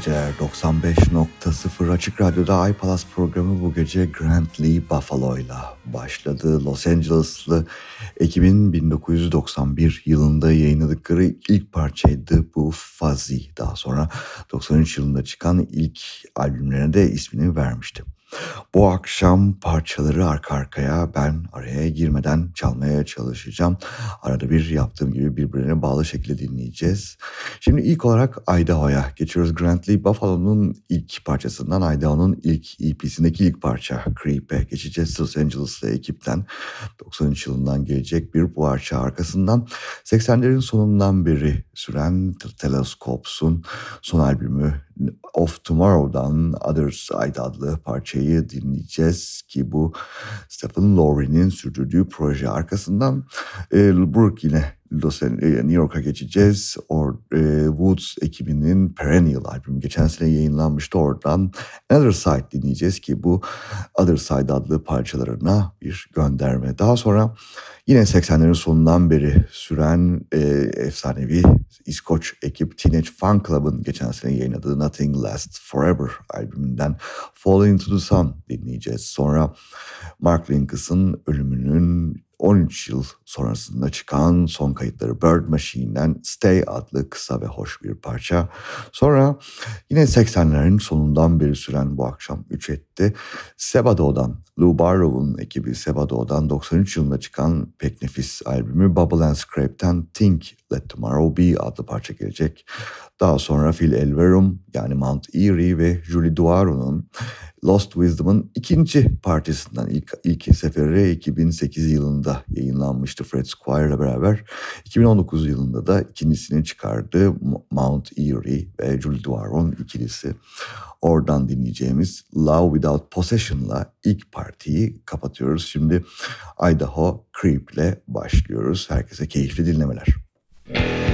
geceler 95.0 Açık Radyo'da iPalaz programı bu gece Grant Lee Buffalo'yla başladı. Los Angeles'lı ekibin 1991 yılında yayınladıkları ilk parçaydı bu Fuzzy. Daha sonra 93 yılında çıkan ilk albümlerine de ismini vermişti. Bu akşam parçaları arka arkaya ben araya girmeden çalmaya çalışacağım. Arada bir yaptığım gibi birbirine bağlı şekilde dinleyeceğiz. Şimdi ilk olarak Idaho'ya geçiyoruz. Grant Lee Buffalo'nun ilk parçasından Idaho'nun ilk EP'sindeki ilk parça Creep'e geçeceğiz. Los Angeles'lı ekipten 93 yılından gelecek bir parça arkasından 80'lerin sonundan beri süren Telescopes'un son albümü of Tomorrow'dan Other Side adlı parçayı dinleyeceğiz ki bu Stephen Lowry'nin sürdürdüğü proje arkasından e, Brooke yine Los, e, New York'a geçeceğiz. Or, e, Woods ekibinin Perennial albüm geçen sene yayınlanmıştı. Oradan Other Side dinleyeceğiz ki bu Other Side adlı parçalarına bir gönderme. Daha sonra yine 80'lerin sonundan beri süren e, efsanevi İskoç ekip Teenage Fan Club'ın geçen sene yayınladığı Nothing Lasts Forever albümünden Fall Into the Sun dinleyeceğiz. Sonra Mark Linkas'ın ölümünün 13 yıl sonrasında çıkan son kayıtları Bird Machine'den Stay adlı kısa ve hoş bir parça. Sonra yine 80'lerin sonundan beri süren bu akşam 3 etti. Sebado'dan, Lou Barlow'un ekibi Sebado'dan 93 yılında çıkan pek nefis albümü Bubble and Scrape'ten Think Let Tomorrow Be adlı parça gelecek. Daha sonra Phil Elverum yani Mount Erie ve Julie Duaro'nun Lost Wisdom'ın ikinci partisinden ilk, ilk seferi 2008 yılında yayınlanmıştı Fred Squire ile beraber. 2019 yılında da ikincisini çıkardı Mount Erie ve Julie Duaron ikilisi. Oradan dinleyeceğimiz Love Without Possession'la ilk partiyi kapatıyoruz. Şimdi Idaho Creep ile başlıyoruz. Herkese keyifli dinlemeler. Müzik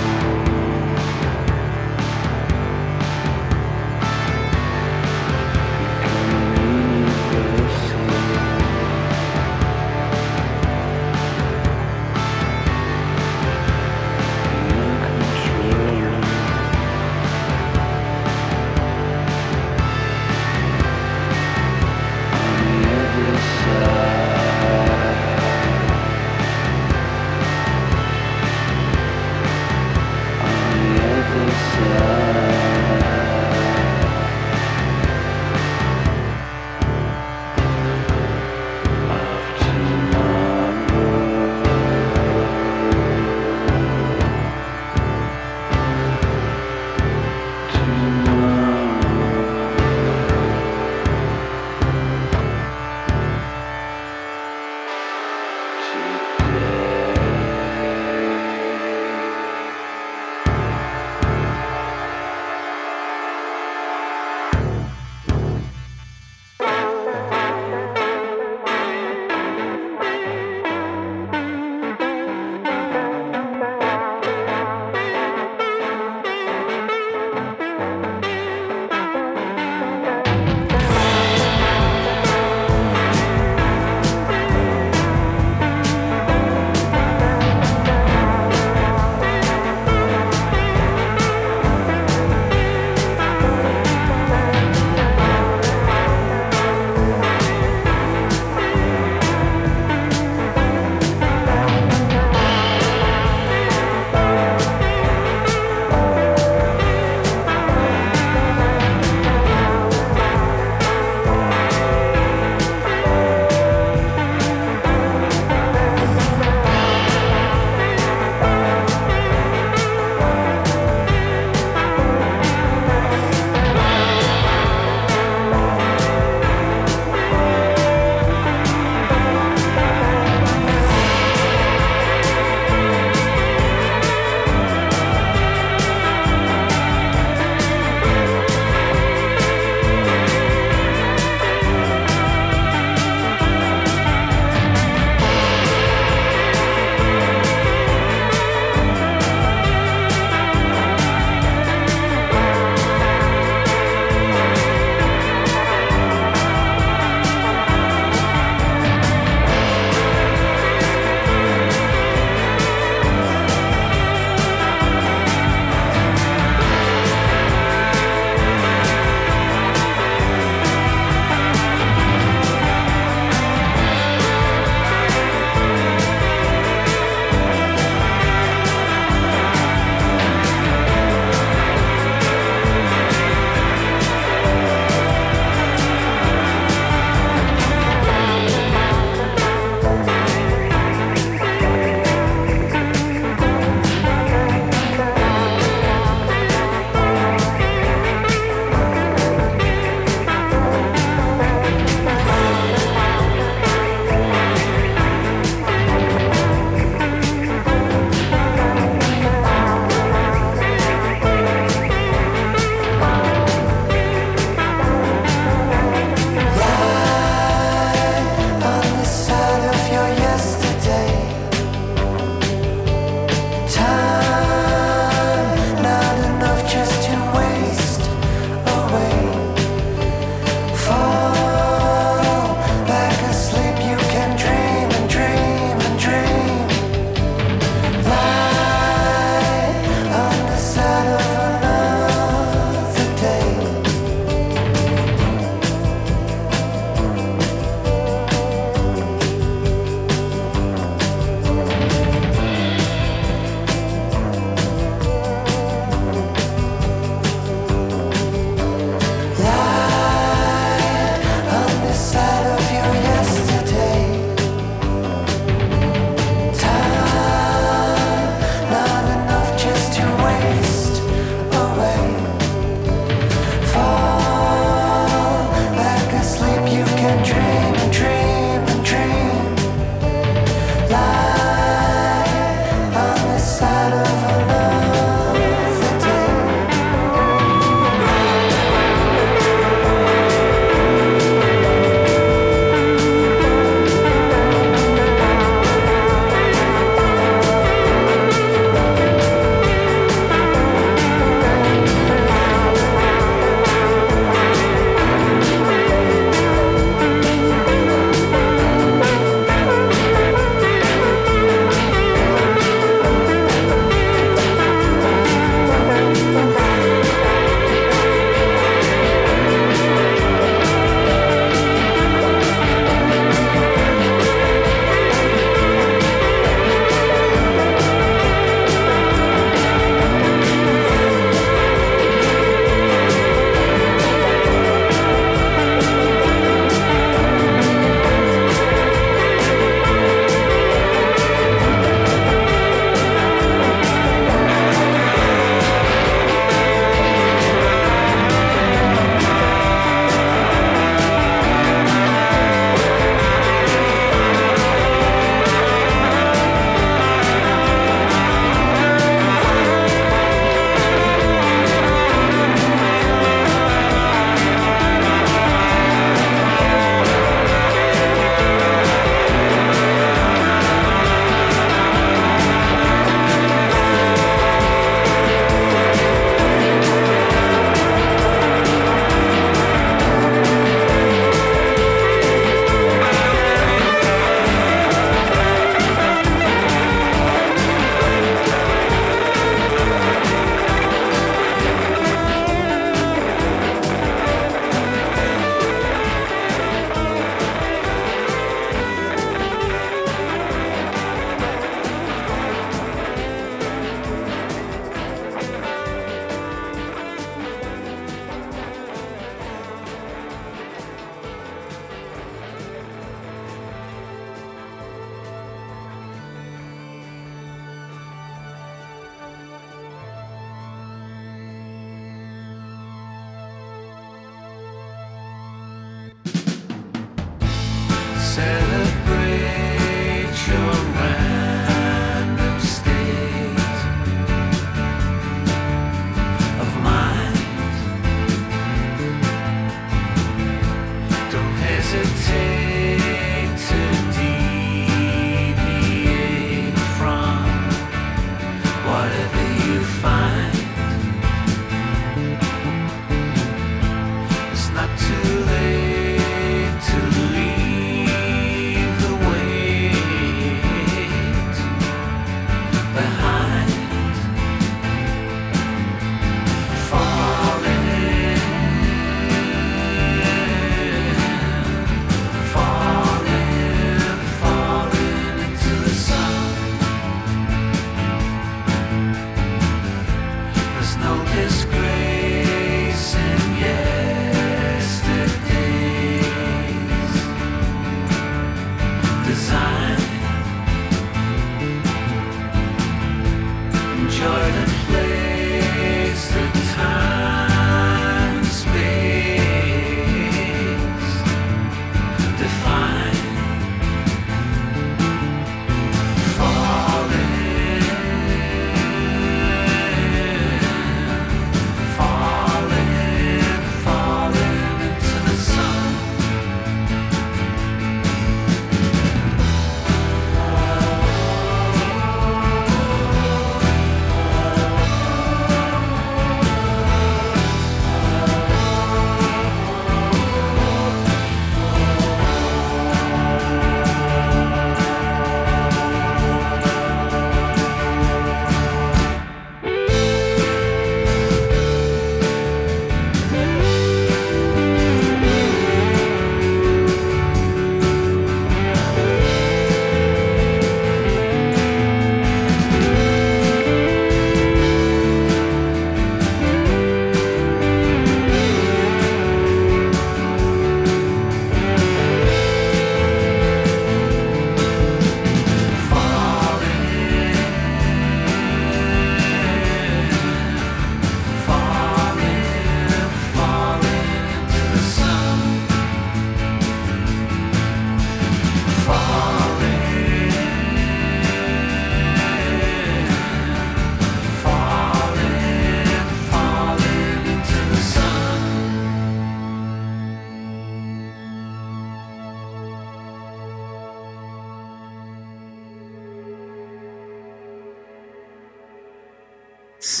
It's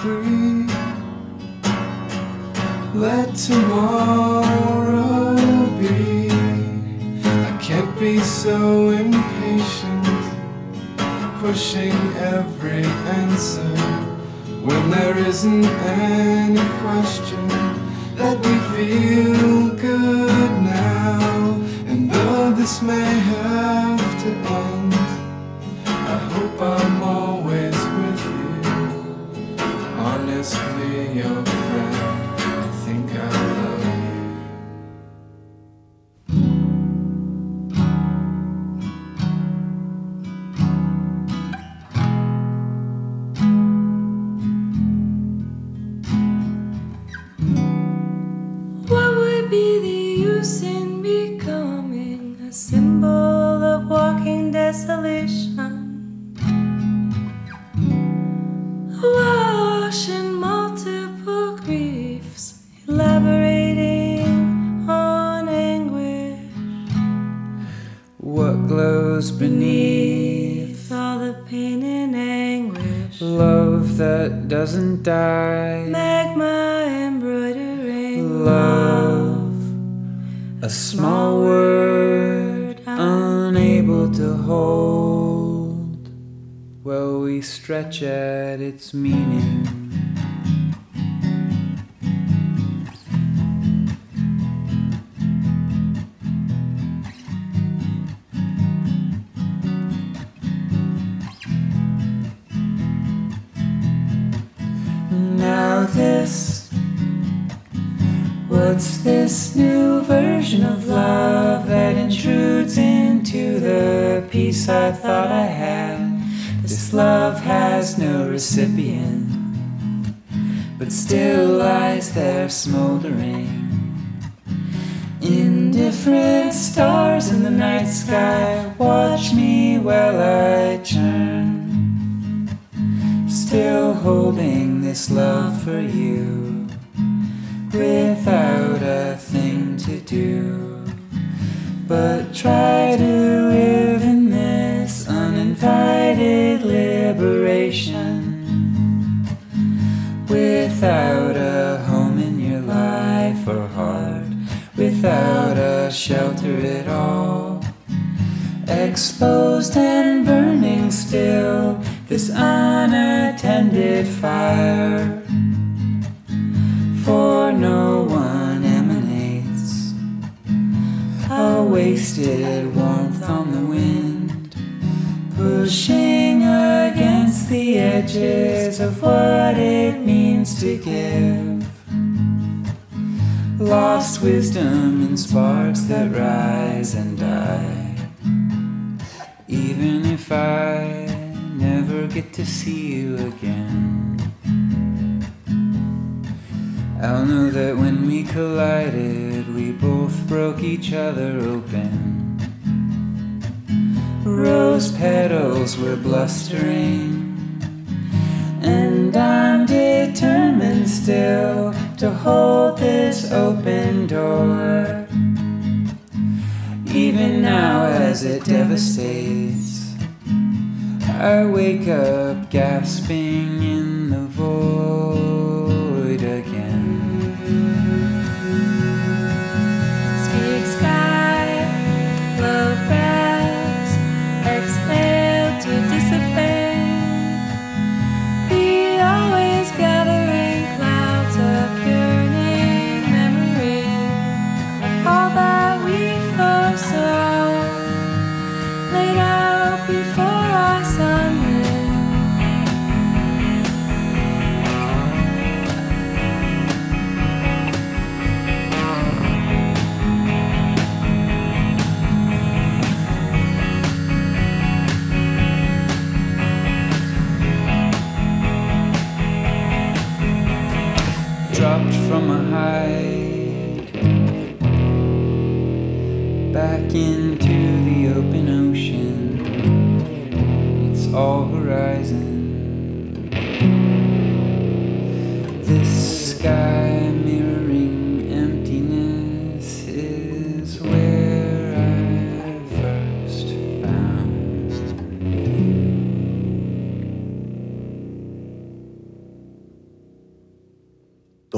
free. Let tomorrow be. I can't be so impatient, pushing every answer when there isn't any question Let me feel good now. And though this may have to end. a small word unable to hold. Well, we stretch at its meaning. recipient, but still lies there smoldering. Indifferent stars in the night sky watch me while I churn, still holding this love for you. wisdom in sparks that rise and die. Even if I never get to see you again, I'll know that when we collided, we both broke each other open. Rose petals were blustering, and I'm determined still to hold this open door. Even now, as it devastates, I wake up gasping in the void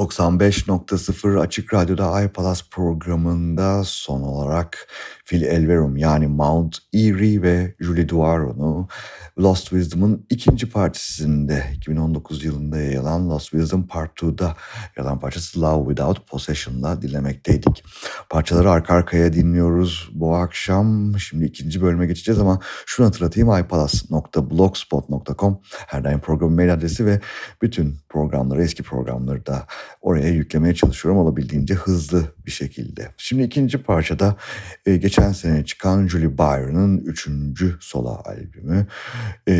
95.0 Açık Radyo'da iPalas programında son olarak Phil Elverum yani Mount Erie ve Julie Duaron'u Lost Wisdom'ın ikinci partisinde 2019 yılında yayılan Lost Wisdom Part 2'da yer alan parçası Love Without Possession'la dinlemekteydik. Parçaları arka arkaya dinliyoruz bu akşam. Şimdi ikinci bölüme geçeceğiz ama şunu hatırlatayım ipalas.blogspot.com her daim programın mail adresi ve bütün programları, eski programları da oraya yüklemeye çalışıyorum olabildiğince hızlı bir şekilde. Şimdi ikinci parçada e, geçen sene çıkan Julie Byron'ın üçüncü solo albümü e,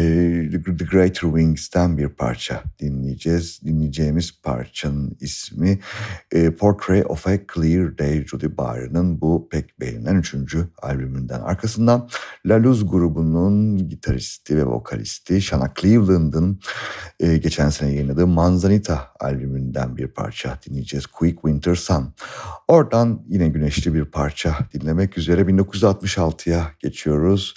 The Greater Wings'ten bir parça dinleyeceğiz. Dinleyeceğimiz parçanın ismi e, Portrait of a Clear Day Julie Byron'ın bu pek beğenilen üçüncü albümünden. Arkasından La Luz grubunun gitaristi ve vokalisti Shana Cleveland'ın e, geçen sene yayınladığı Manzanita albümünden bir parça dinleyeceğiz. Quick Winter Sun. Oradan yine güneşli bir parça dinlemek üzere 1966'ya geçiyoruz.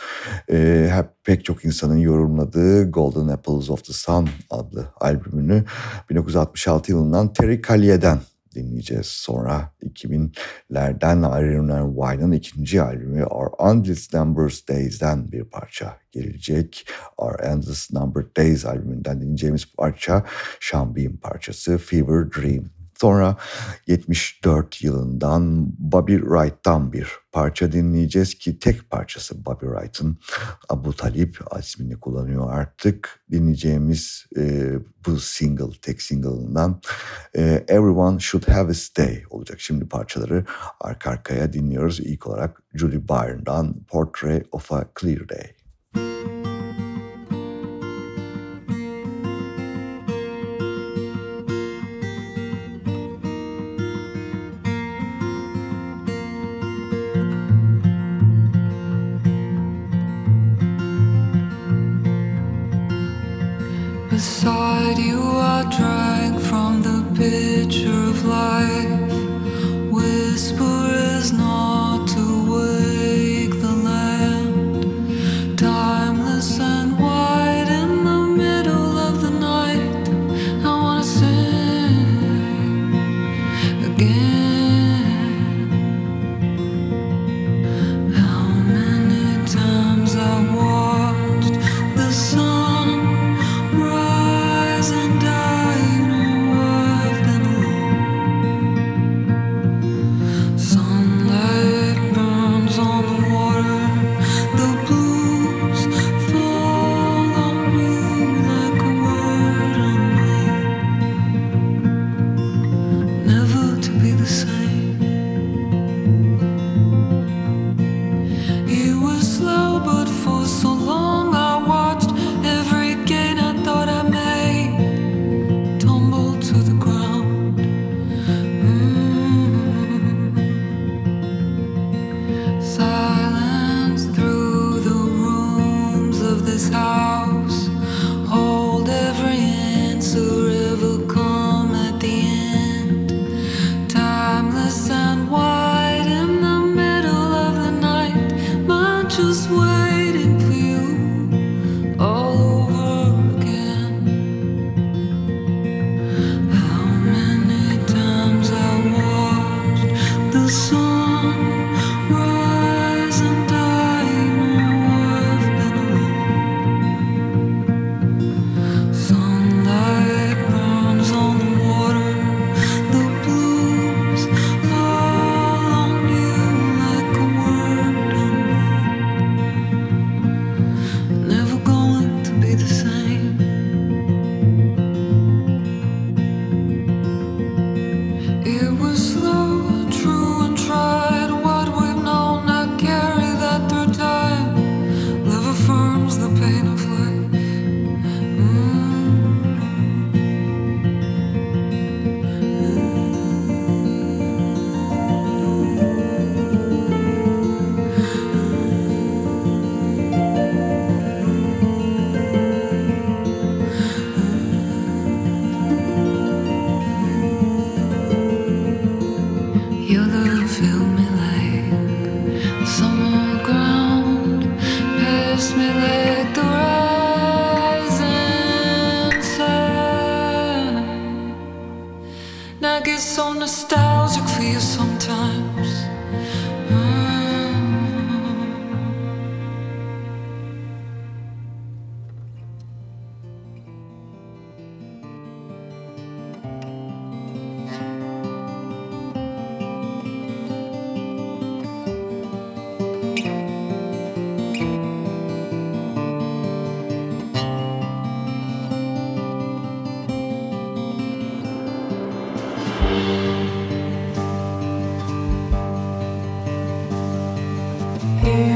E, hep pek çok insanın yorumladığı Golden Apples of the Sun adlı albümünü 1966 yılından Terry Collier'den dinleyeceğiz. Sonra 2000'lerden ayrılan Wine'ın ikinci albümü Our Endless Numbers Days'den bir parça gelecek. Our Endless Number Days albümünden dinleyeceğimiz parça Sean parçası Fever Dream. Sonra 74 yılından Bobby Wright'tan bir parça dinleyeceğiz ki tek parçası Bobby Wright'ın Abu Talip ismini kullanıyor artık. Dinleyeceğimiz e, bu single, tek single'ından e, Everyone Should Have a Stay olacak. Şimdi parçaları arka arkaya dinliyoruz. İlk olarak Julie Byron'dan Portrait of a Clear Day. fly. Here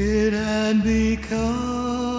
it had become.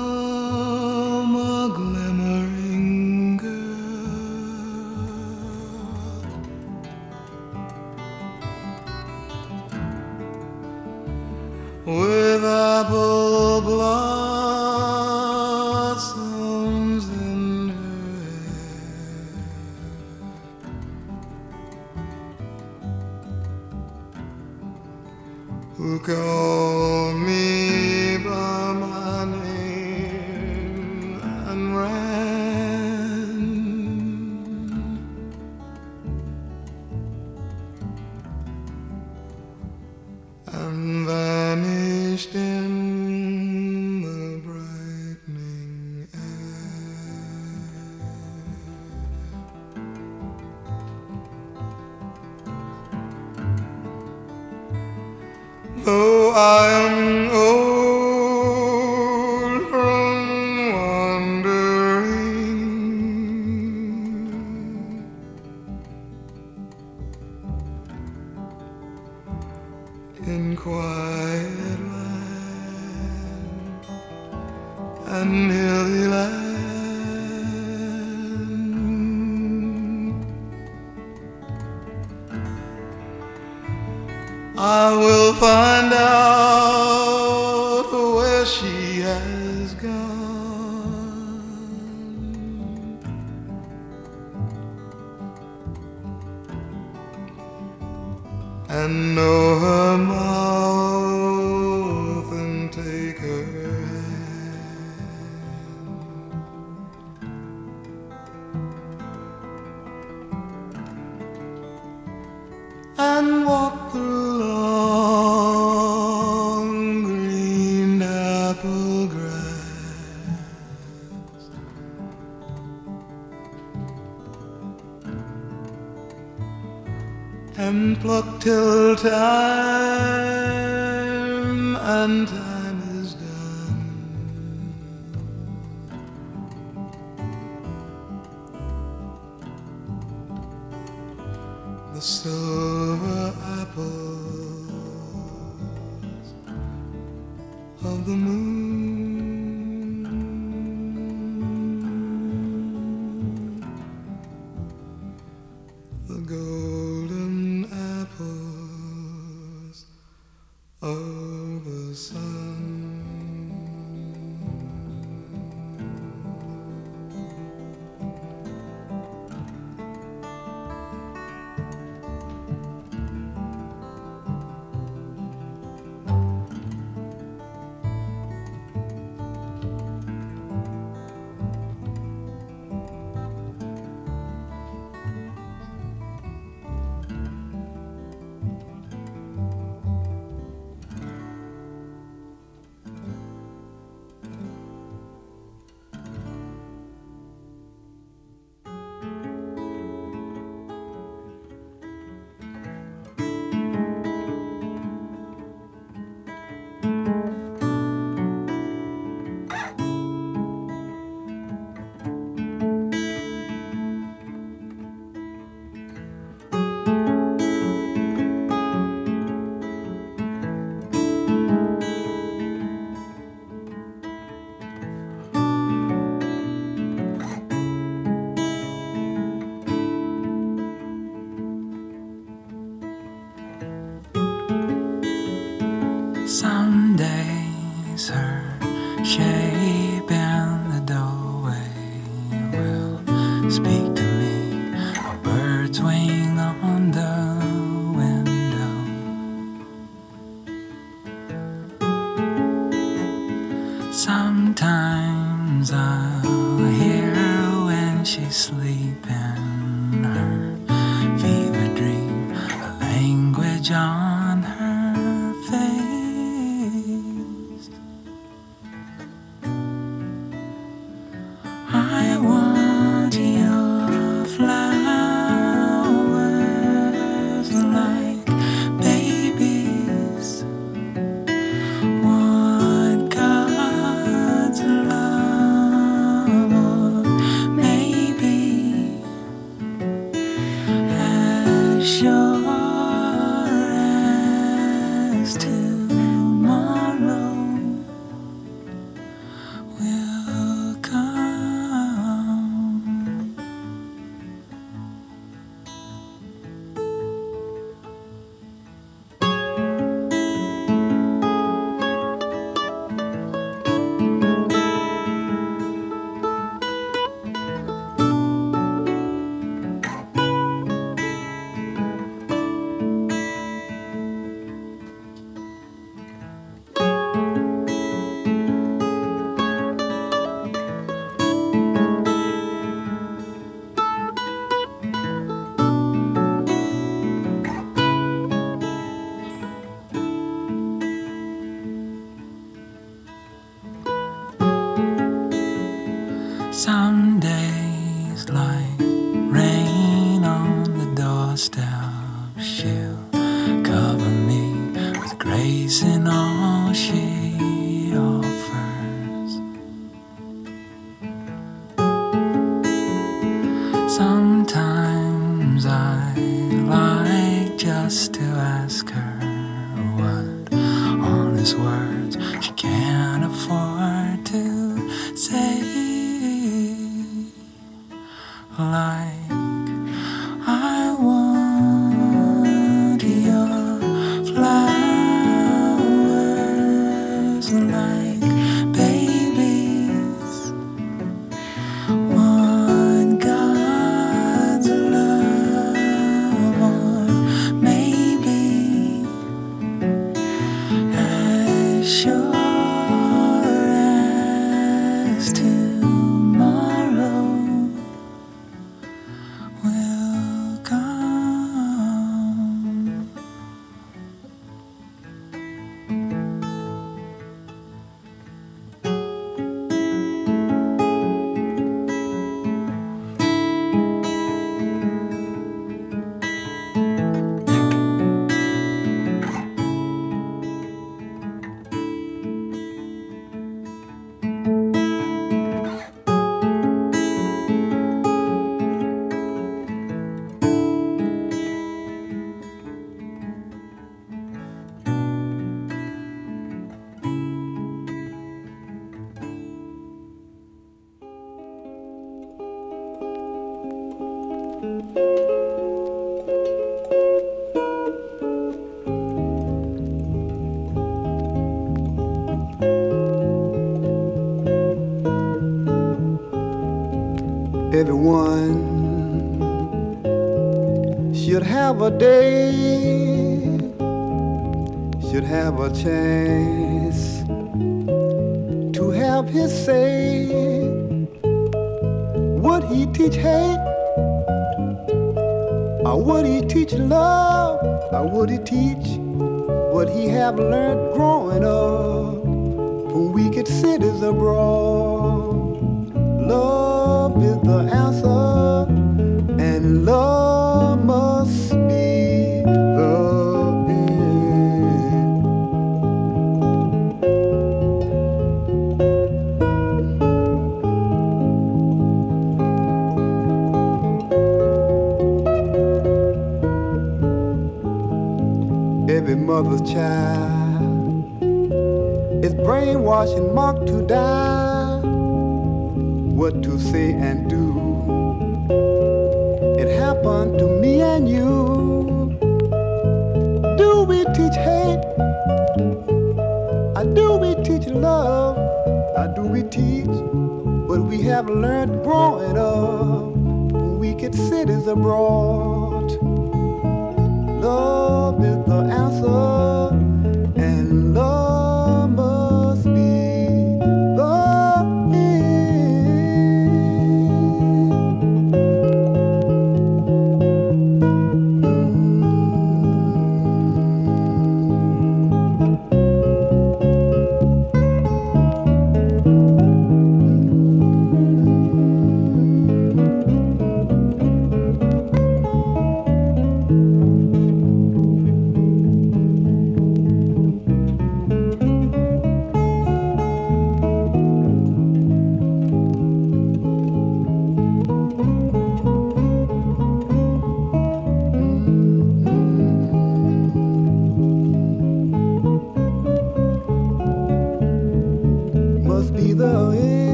and walk the long green apple grass. And pluck till time.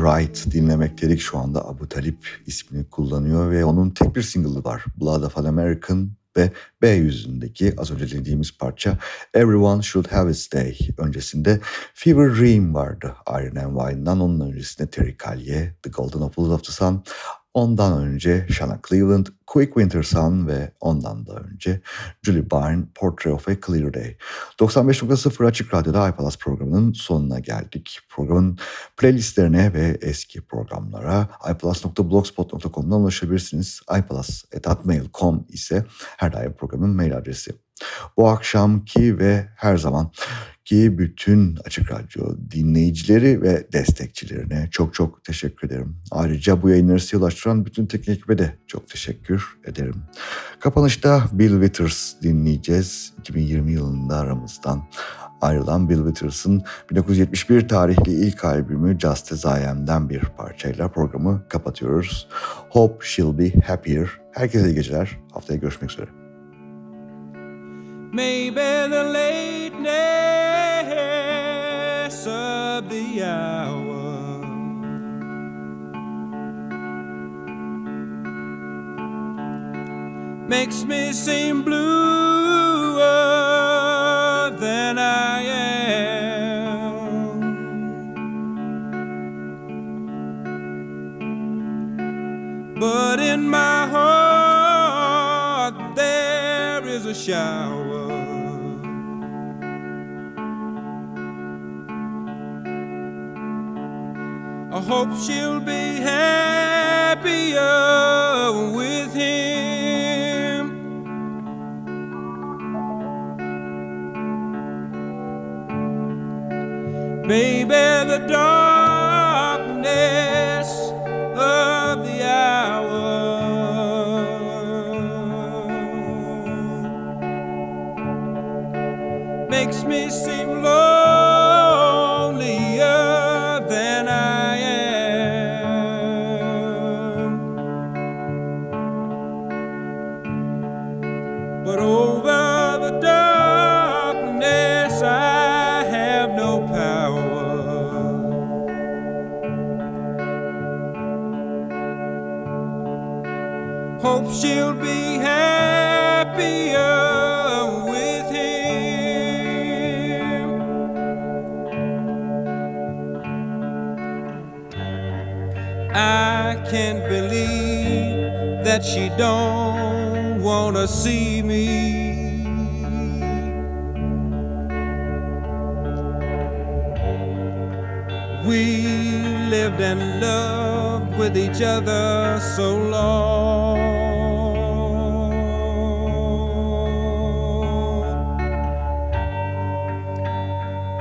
Wright dinlemekteydik. Şu anda Abu Talip ismini kullanıyor ve onun tek bir single'ı var. Blood of an American ve B yüzündeki az önce dinlediğimiz parça Everyone Should Have Its Day. Öncesinde Fever Dream vardı Iron and Wine'dan. Onun öncesinde Terry Callier, The Golden Apples of the Sun. Ondan önce Shanna Cleveland, Quick Winter Sun ve ondan da önce Julie Byrne, Portrait of a Clear Day. 95.0 Açık Radyo'da iPalas programının sonuna geldik. Programın playlistlerine ve eski programlara iPalas.blogspot.com'dan ulaşabilirsiniz. iPalas.mail.com ise her daim programın mail adresi. Bu akşamki ve her zaman ki bütün Açık Radyo dinleyicileri ve destekçilerine çok çok teşekkür ederim. Ayrıca bu yayınları size ulaştıran bütün teknik ekibe de çok teşekkür ederim. Kapanışta Bill Withers dinleyeceğiz. 2020 yılında aramızdan ayrılan Bill Withers'ın 1971 tarihli ilk albümü Just As I Am'den bir parçayla programı kapatıyoruz. Hope She'll Be Happier. Herkese iyi geceler. Haftaya görüşmek üzere. Maybe the lateness of the hour. Makes me seem bluer hope she'll be happier with him. Baby, the darkness of the hour makes me seem she'll be happier with him. I can't believe that she don't wanna see me. We lived and loved with each other so long.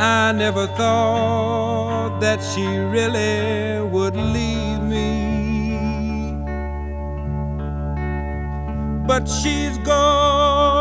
I never thought that she really would leave me. But she's gone.